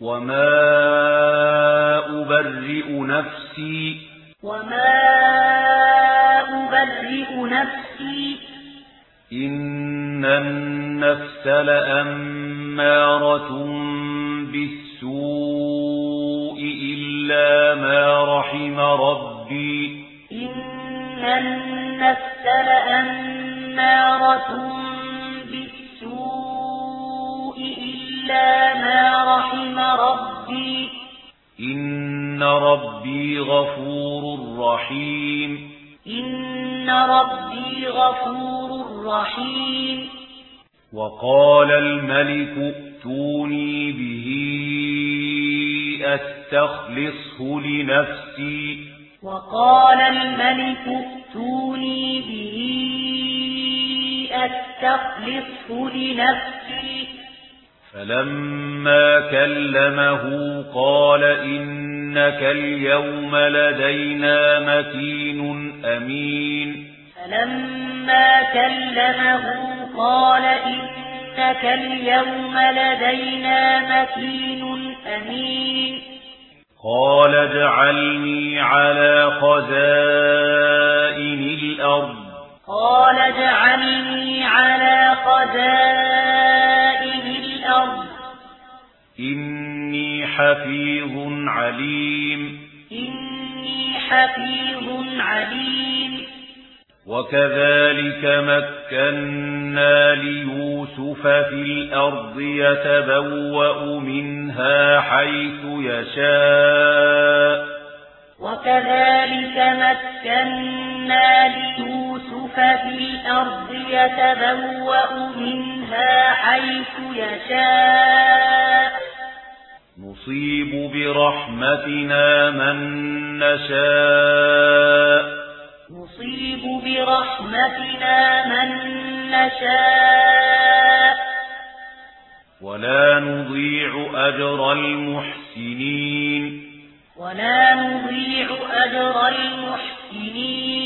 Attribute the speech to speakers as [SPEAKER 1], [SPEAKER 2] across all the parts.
[SPEAKER 1] وما أبرئ نفسي
[SPEAKER 2] وما أبرئ نفسي
[SPEAKER 1] إن النفس لأمارة بالسوء إلا ما رحم ربي
[SPEAKER 2] إن النفس لأمارة بالسوء
[SPEAKER 1] إن ربي غفور رحيم
[SPEAKER 2] إن ربي غفور رحيم
[SPEAKER 1] وقال الملك أَتُونِي به أستخلصه لنفسي
[SPEAKER 2] وقال الملك أَتُونِي به أستخلصه لنفسي
[SPEAKER 1] فلما كلمه قال إن إنك اليوم لدينا مكين أمين.
[SPEAKER 2] فلما كلمه قال إنك اليوم لدينا مكين أمين.
[SPEAKER 1] قال اجعلني على خزائن الأرض.
[SPEAKER 2] قال اجعلني
[SPEAKER 1] حفيظ عليم.
[SPEAKER 2] إني حفيظ عليم.
[SPEAKER 1] وكذلك مكنا ليوسف في الأرض يتبوأ منها حيث يشاء.
[SPEAKER 2] وكذلك مكنا ليوسف في الأرض يتبوأ منها حيث يشاء.
[SPEAKER 1] نصيب برحمتنا من نشاء.
[SPEAKER 2] نصيب برحمتنا من نشاء.
[SPEAKER 1] ولا نضيع أجر المحسنين.
[SPEAKER 2] ولا نضيع أجر المحسنين.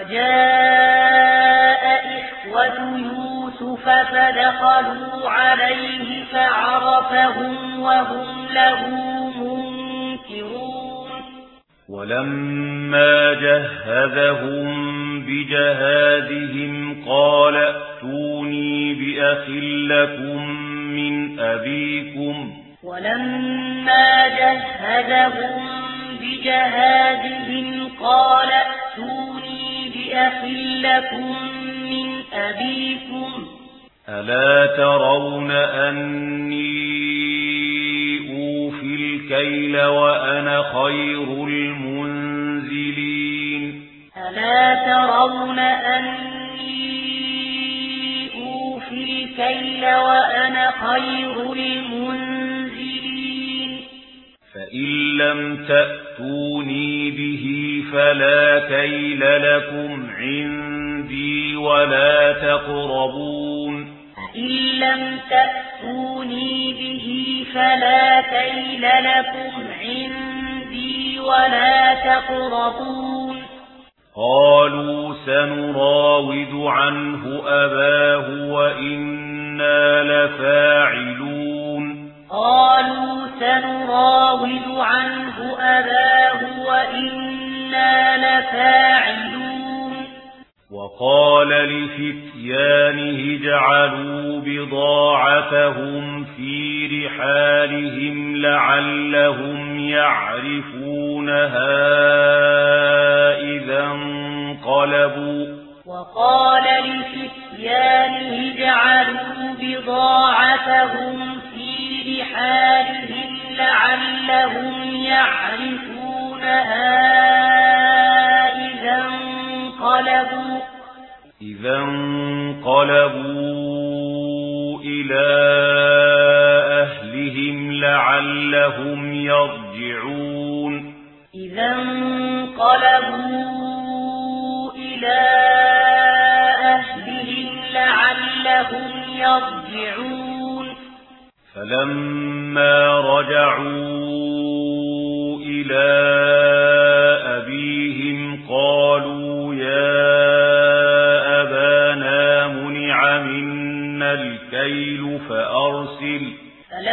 [SPEAKER 2] وجاء إخوة يوسف فدخلوا عليه فعرفهم وهم له منكرون.
[SPEAKER 1] ولما جهزهم بجهادهم قال ائتوني بأخ لكم من أبيكم.
[SPEAKER 2] ولما جهزهم بجهادهم قال ائتوني أخلكم من أبيكم
[SPEAKER 1] ألا ترون أني أوفي الكيل وأنا خير المنزلين
[SPEAKER 2] ألا ترون أني أوفي الكيل وأنا خير المنزلين
[SPEAKER 1] لم تأتوني به فلا كيل لكم عندي ولا تقربون.
[SPEAKER 2] إن لم تأتوني به فلا كيل لكم عندي ولا تقربون.
[SPEAKER 1] قالوا سنراود عنه أباه وإنا لفاعلون وقال لفتيانه جعلوا بضاعتهم في رحالهم لعلهم يعرفونها إذا انقلبوا.
[SPEAKER 2] وقال لفتيانه جعلوا بضاعتهم في رحالهم لعلهم يعرفونها إِذَا انقلبوا
[SPEAKER 1] إِلَى أَهْلِهِمْ لَعَلَّهُمْ يَرْجِعُونَ
[SPEAKER 2] إِذَا انقلبوا إِلَى أَهْلِهِمْ لَعَلَّهُمْ يَرْجِعُونَ
[SPEAKER 1] فَلَمَّا رَجَعُوا إِلَى